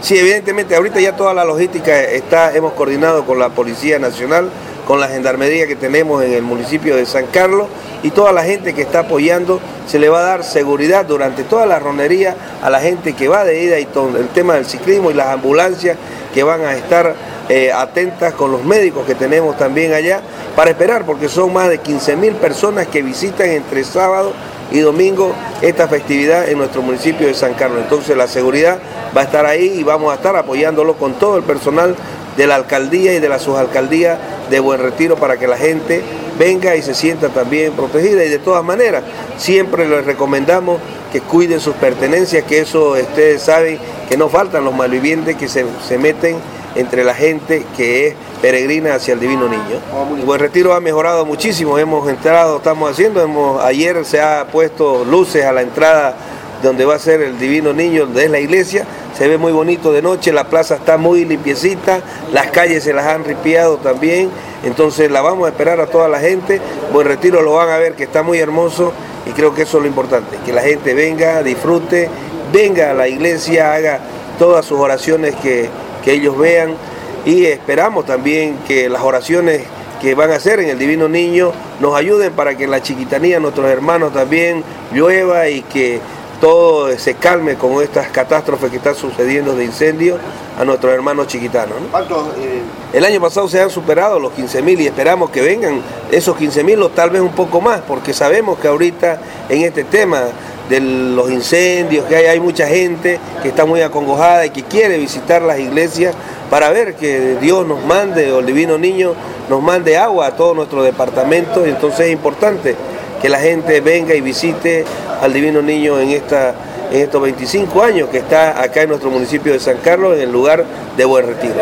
Sí, evidentemente, ahorita ya toda la logística está, hemos coordinado con la Policía Nacional, con la gendarmería que tenemos en el municipio de San Carlos y toda la gente que está apoyando, se le va a dar seguridad durante toda la ronería a la gente que va de ida y todo el tema del ciclismo y las ambulancias que van a estar eh, atentas con los médicos que tenemos también allá para esperar, porque son más de 15 mil personas que visitan entre sábado y domingo esta festividad en nuestro municipio de San Carlos. Entonces la seguridad va a estar ahí y vamos a estar apoyándolo con todo el personal de la alcaldía y de la subalcaldía de Buen Retiro para que la gente venga y se sienta también protegida y de todas maneras siempre les recomendamos que cuiden sus pertenencias, que eso ustedes saben que no faltan los malvivientes que se, se meten entre la gente que es peregrina hacia el Divino Niño. Buen Retiro ha mejorado muchísimo, hemos entrado, estamos haciendo, hemos, ayer se ha puesto luces a la entrada donde va a ser el Divino Niño, donde es la iglesia, se ve muy bonito de noche, la plaza está muy limpiecita, las calles se las han ripiado también, entonces la vamos a esperar a toda la gente, Buen Retiro lo van a ver que está muy hermoso y creo que eso es lo importante, que la gente venga, disfrute, venga a la iglesia, haga todas sus oraciones que, que ellos vean y esperamos también que las oraciones que van a hacer en el Divino Niño nos ayuden para que la chiquitanía nuestros hermanos también llueva y que todo se calme con estas catástrofes que están sucediendo de incendios a nuestros hermanos chiquitanos. Eh? El año pasado se han superado los 15.000 y esperamos que vengan esos 15.000 o tal vez un poco más, porque sabemos que ahorita en este tema de los incendios que hay, hay mucha gente que está muy acongojada y que quiere visitar las iglesias para ver que Dios nos mande, o el Divino Niño nos mande agua a todo nuestro departamento, y entonces es importante que la gente venga y visite al Divino Niño en, esta, estos 25 años que está acá en nuestro municipio de San Carlos, en el lugar de Buen Retiro.